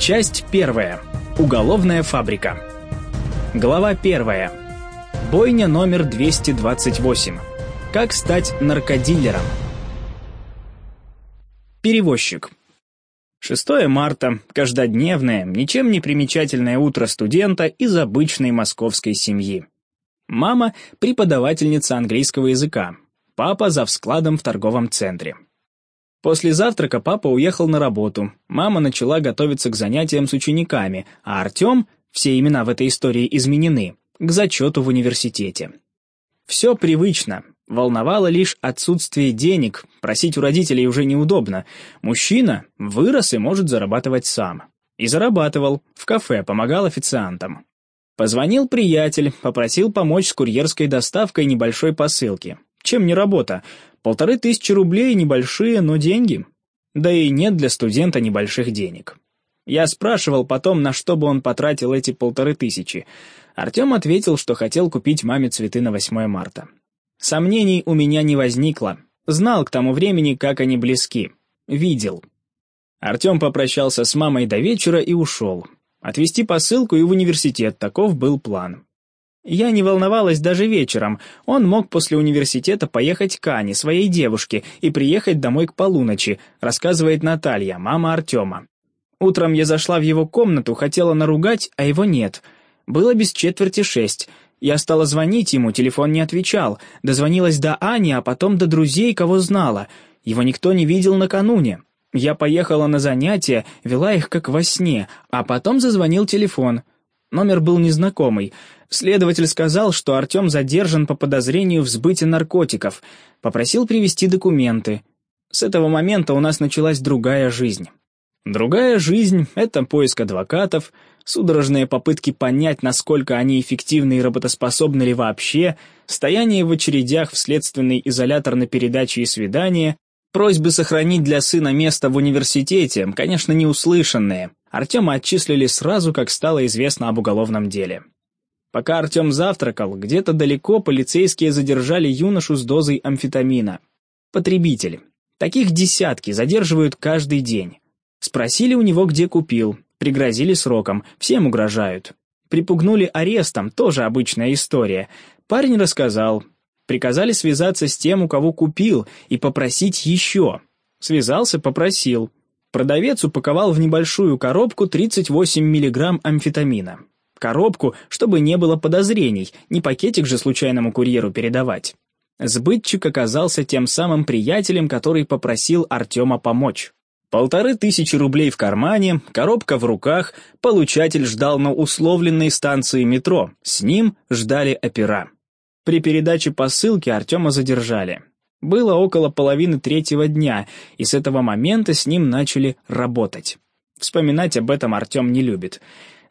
Часть первая. Уголовная фабрика. Глава первая. Бойня номер 228. Как стать наркодилером. Перевозчик. 6 марта. Каждодневное, ничем не примечательное утро студента из обычной московской семьи. Мама – преподавательница английского языка. Папа за складом в торговом центре. После завтрака папа уехал на работу, мама начала готовиться к занятиям с учениками, а Артем, все имена в этой истории изменены, к зачету в университете. Все привычно, волновало лишь отсутствие денег, просить у родителей уже неудобно. Мужчина вырос и может зарабатывать сам. И зарабатывал, в кафе, помогал официантам. Позвонил приятель, попросил помочь с курьерской доставкой небольшой посылки. Чем не работа? Полторы тысячи рублей небольшие, но деньги. Да и нет для студента небольших денег. Я спрашивал потом, на что бы он потратил эти полторы тысячи. Артем ответил, что хотел купить маме цветы на 8 марта. Сомнений у меня не возникло. Знал к тому времени, как они близки. Видел. Артем попрощался с мамой до вечера и ушел. Отвезти посылку и в университет, таков был план. Я не волновалась даже вечером. Он мог после университета поехать к Ане, своей девушке, и приехать домой к полуночи, рассказывает Наталья, мама Артема. Утром я зашла в его комнату, хотела наругать, а его нет. Было без четверти шесть. Я стала звонить ему, телефон не отвечал. Дозвонилась до Ани, а потом до друзей, кого знала. Его никто не видел накануне. Я поехала на занятия, вела их как во сне, а потом зазвонил телефон. Номер был незнакомый. Следователь сказал, что Артем задержан по подозрению в сбыте наркотиков, попросил привезти документы. С этого момента у нас началась другая жизнь. Другая жизнь — это поиск адвокатов, судорожные попытки понять, насколько они эффективны и работоспособны ли вообще, стояние в очередях в следственный изолятор на передаче и свидания, просьбы сохранить для сына место в университете, конечно, неуслышанные. Артема отчислили сразу, как стало известно об уголовном деле. Пока Артем завтракал, где-то далеко полицейские задержали юношу с дозой амфетамина. Потребитель. Таких десятки задерживают каждый день. Спросили у него, где купил, пригрозили сроком, всем угрожают. Припугнули арестом, тоже обычная история. Парень рассказал. Приказали связаться с тем, у кого купил, и попросить еще. Связался, попросил. Продавец упаковал в небольшую коробку 38 миллиграмм амфетамина коробку, чтобы не было подозрений, не пакетик же случайному курьеру передавать. Сбытчик оказался тем самым приятелем, который попросил Артема помочь. Полторы тысячи рублей в кармане, коробка в руках, получатель ждал на условленной станции метро, с ним ждали опера. При передаче посылки Артема задержали. Было около половины третьего дня, и с этого момента с ним начали работать. Вспоминать об этом Артем не любит.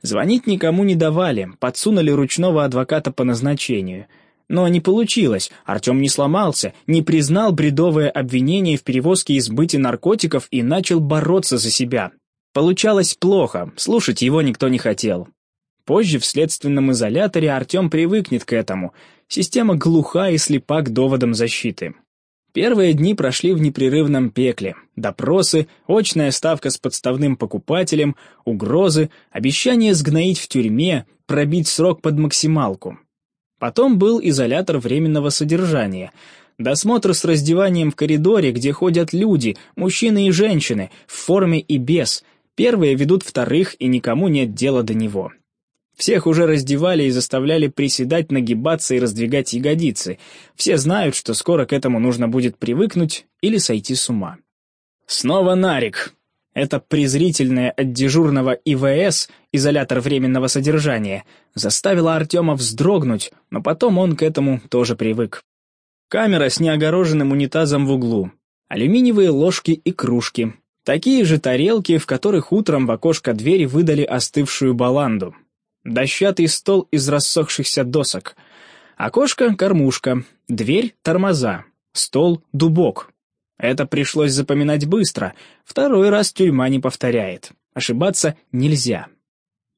Звонить никому не давали, подсунули ручного адвоката по назначению. Но не получилось, Артем не сломался, не признал бредовое обвинение в перевозке и сбыте наркотиков и начал бороться за себя. Получалось плохо, слушать его никто не хотел. Позже в следственном изоляторе Артем привыкнет к этому. Система глуха и слепа к доводам защиты. Первые дни прошли в непрерывном пекле. Допросы, очная ставка с подставным покупателем, угрозы, обещание сгноить в тюрьме, пробить срок под максималку. Потом был изолятор временного содержания. Досмотр с раздеванием в коридоре, где ходят люди, мужчины и женщины, в форме и без. Первые ведут вторых, и никому нет дела до него. Всех уже раздевали и заставляли приседать, нагибаться и раздвигать ягодицы. Все знают, что скоро к этому нужно будет привыкнуть или сойти с ума. Снова Нарик. Это презрительное от дежурного ИВС, изолятор временного содержания, заставило Артема вздрогнуть, но потом он к этому тоже привык. Камера с неогороженным унитазом в углу, алюминиевые ложки и кружки, такие же тарелки, в которых утром в окошко двери выдали остывшую баланду, дощатый стол из рассохшихся досок, окошко — кормушка, дверь — тормоза, стол — дубок. Это пришлось запоминать быстро, второй раз тюрьма не повторяет. Ошибаться нельзя.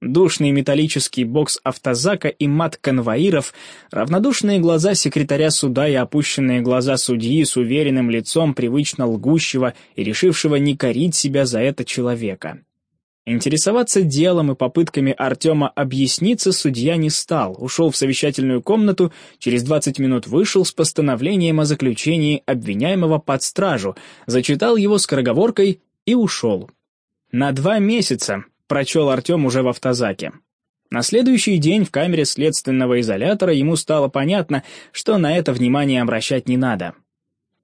Душный металлический бокс автозака и мат конвоиров, равнодушные глаза секретаря суда и опущенные глаза судьи с уверенным лицом привычно лгущего и решившего не корить себя за это человека. Интересоваться делом и попытками Артема объясниться судья не стал, ушел в совещательную комнату, через 20 минут вышел с постановлением о заключении обвиняемого под стражу, зачитал его скороговоркой и ушел. На два месяца прочел Артем уже в автозаке. На следующий день в камере следственного изолятора ему стало понятно, что на это внимание обращать не надо.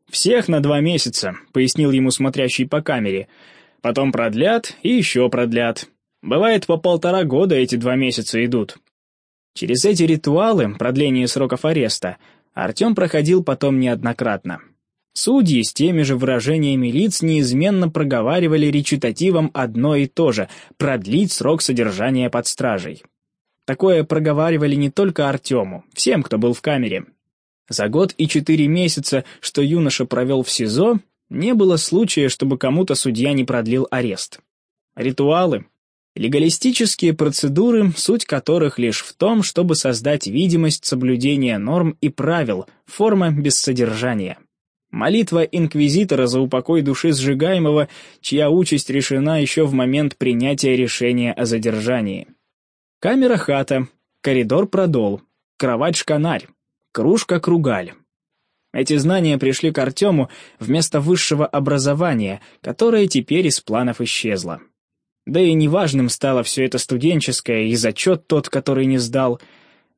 «Всех на два месяца», — пояснил ему смотрящий по камере — потом продлят и еще продлят. Бывает, по полтора года эти два месяца идут. Через эти ритуалы продления сроков ареста Артем проходил потом неоднократно. Судьи с теми же выражениями лиц неизменно проговаривали речитативом одно и то же — продлить срок содержания под стражей. Такое проговаривали не только Артему, всем, кто был в камере. За год и четыре месяца, что юноша провел в СИЗО, не было случая, чтобы кому-то судья не продлил арест. Ритуалы — легалистические процедуры, суть которых лишь в том, чтобы создать видимость соблюдения норм и правил, форма без содержания. Молитва инквизитора за упокой души сжигаемого, чья участь решена еще в момент принятия решения о задержании. Камера-хата, коридор-продол, кровать-шканарь, кружка-кругаль. Эти знания пришли к Артему вместо высшего образования, которое теперь из планов исчезло. Да и неважным стало все это студенческое и зачет тот, который не сдал.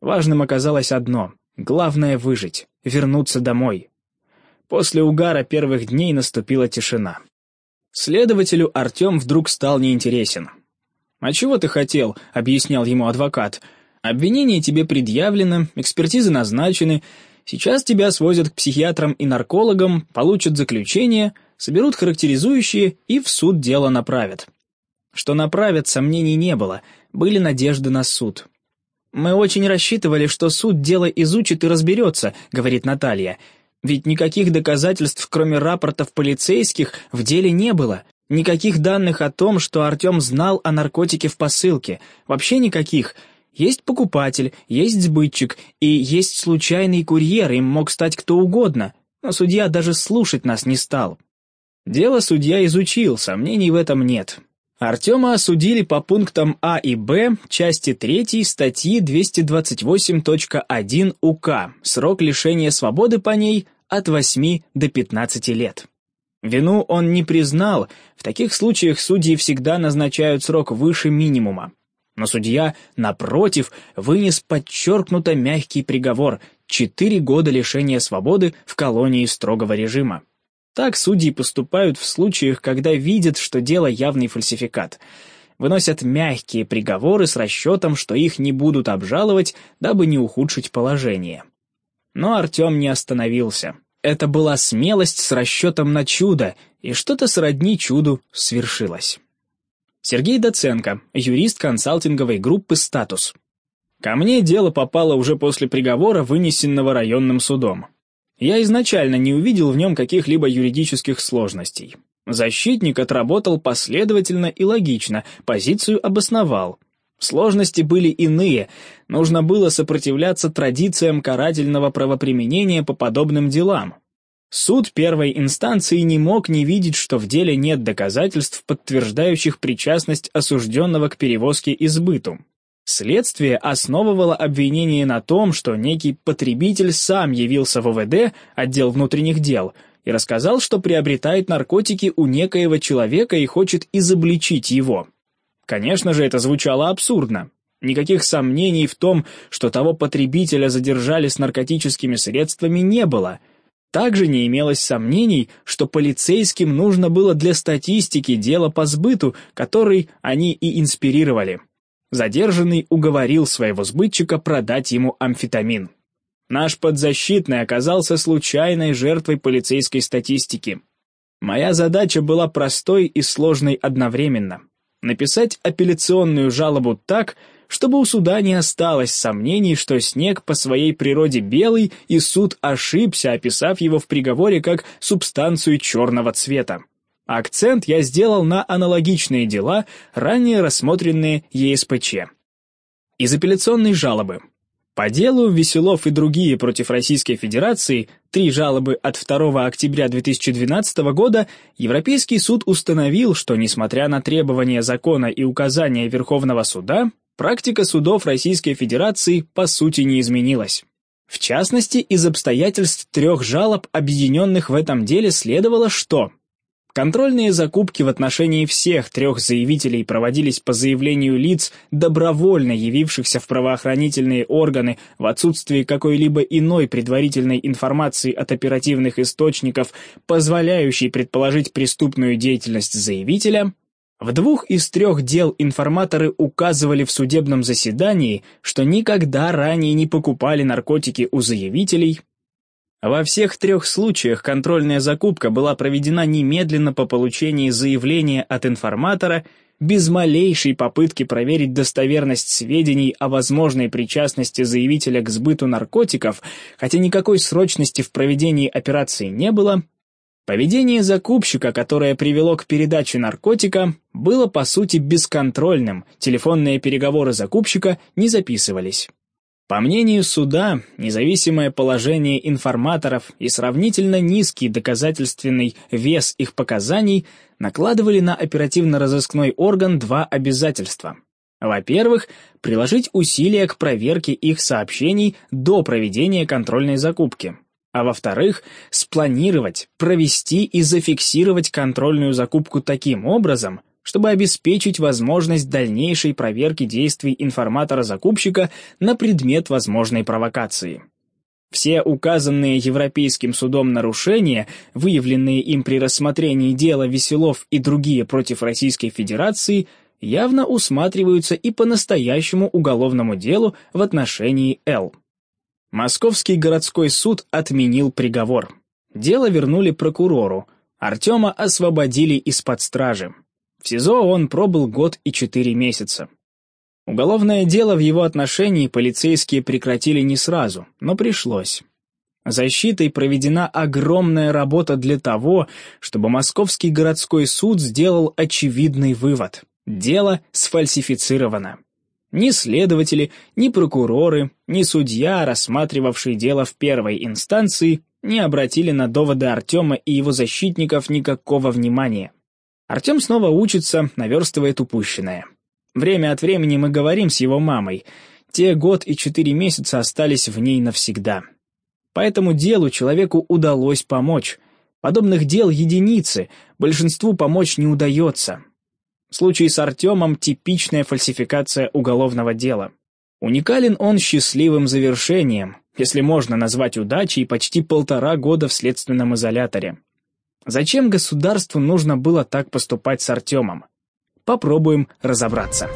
Важным оказалось одно — главное — выжить, вернуться домой. После угара первых дней наступила тишина. Следователю Артем вдруг стал неинтересен. «А чего ты хотел?» — объяснял ему адвокат. «Обвинение тебе предъявлено, экспертизы назначены, Сейчас тебя свозят к психиатрам и наркологам, получат заключение, соберут характеризующие и в суд дело направят. Что направят, сомнений не было, были надежды на суд. «Мы очень рассчитывали, что суд дело изучит и разберется», — говорит Наталья. «Ведь никаких доказательств, кроме рапортов полицейских, в деле не было. Никаких данных о том, что Артем знал о наркотике в посылке. Вообще никаких. Есть покупатель, есть сбытчик и есть случайный курьер, им мог стать кто угодно, но судья даже слушать нас не стал. Дело судья изучил, сомнений в этом нет. Артема осудили по пунктам А и Б части 3 статьи 228.1 УК, срок лишения свободы по ней от 8 до 15 лет. Вину он не признал, в таких случаях судьи всегда назначают срок выше минимума. Но судья, напротив, вынес подчеркнуто мягкий приговор – четыре года лишения свободы в колонии строгого режима. Так судьи поступают в случаях, когда видят, что дело явный фальсификат. Выносят мягкие приговоры с расчетом, что их не будут обжаловать, дабы не ухудшить положение. Но Артем не остановился. Это была смелость с расчетом на чудо, и что-то сродни чуду свершилось. Сергей Доценко, юрист консалтинговой группы «Статус». Ко мне дело попало уже после приговора, вынесенного районным судом. Я изначально не увидел в нем каких-либо юридических сложностей. Защитник отработал последовательно и логично, позицию обосновал. Сложности были иные, нужно было сопротивляться традициям карательного правоприменения по подобным делам. Суд первой инстанции не мог не видеть, что в деле нет доказательств, подтверждающих причастность осужденного к перевозке и сбыту. Следствие основывало обвинение на том, что некий потребитель сам явился в ОВД, отдел внутренних дел, и рассказал, что приобретает наркотики у некоего человека и хочет изобличить его. Конечно же, это звучало абсурдно. Никаких сомнений в том, что того потребителя задержали с наркотическими средствами, не было – также не имелось сомнений, что полицейским нужно было для статистики дело по сбыту, который они и инспирировали. Задержанный уговорил своего сбытчика продать ему амфетамин. Наш подзащитный оказался случайной жертвой полицейской статистики. Моя задача была простой и сложной одновременно. Написать апелляционную жалобу так, чтобы у суда не осталось сомнений, что снег по своей природе белый, и суд ошибся, описав его в приговоре как субстанцию черного цвета. Акцент я сделал на аналогичные дела, ранее рассмотренные ЕСПЧ. Из апелляционной жалобы. По делу Веселов и другие против Российской Федерации, три жалобы от 2 октября 2012 года, Европейский суд установил, что, несмотря на требования закона и указания Верховного суда, практика судов Российской Федерации по сути не изменилась. В частности, из обстоятельств трех жалоб, объединенных в этом деле, следовало, что Контрольные закупки в отношении всех трех заявителей проводились по заявлению лиц, добровольно явившихся в правоохранительные органы в отсутствии какой-либо иной предварительной информации от оперативных источников, позволяющей предположить преступную деятельность заявителя. В двух из трех дел информаторы указывали в судебном заседании, что никогда ранее не покупали наркотики у заявителей, во всех трех случаях контрольная закупка была проведена немедленно по получении заявления от информатора без малейшей попытки проверить достоверность сведений о возможной причастности заявителя к сбыту наркотиков, хотя никакой срочности в проведении операции не было, поведение закупщика, которое привело к передаче наркотика, было по сути бесконтрольным, телефонные переговоры закупщика не записывались. По мнению суда, независимое положение информаторов и сравнительно низкий доказательственный вес их показаний накладывали на оперативно-розыскной орган два обязательства. Во-первых, приложить усилия к проверке их сообщений до проведения контрольной закупки. А во-вторых, спланировать, провести и зафиксировать контрольную закупку таким образом, чтобы обеспечить возможность дальнейшей проверки действий информатора-закупщика на предмет возможной провокации. Все указанные Европейским судом нарушения, выявленные им при рассмотрении дела Веселов и другие против Российской Федерации, явно усматриваются и по настоящему уголовному делу в отношении Л. Московский городской суд отменил приговор. Дело вернули прокурору. Артема освободили из-под стражи. В СИЗО он пробыл год и четыре месяца. Уголовное дело в его отношении полицейские прекратили не сразу, но пришлось. Защитой проведена огромная работа для того, чтобы Московский городской суд сделал очевидный вывод. Дело сфальсифицировано. Ни следователи, ни прокуроры, ни судья, рассматривавший дело в первой инстанции, не обратили на доводы Артема и его защитников никакого внимания. Артем снова учится, наверстывает упущенное. Время от времени мы говорим с его мамой. Те год и четыре месяца остались в ней навсегда. По этому делу человеку удалось помочь. Подобных дел единицы, большинству помочь не удается. Случай с Артемом – типичная фальсификация уголовного дела. Уникален он счастливым завершением, если можно назвать удачей почти полтора года в следственном изоляторе. Зачем государству нужно было так поступать с Артемом? Попробуем разобраться.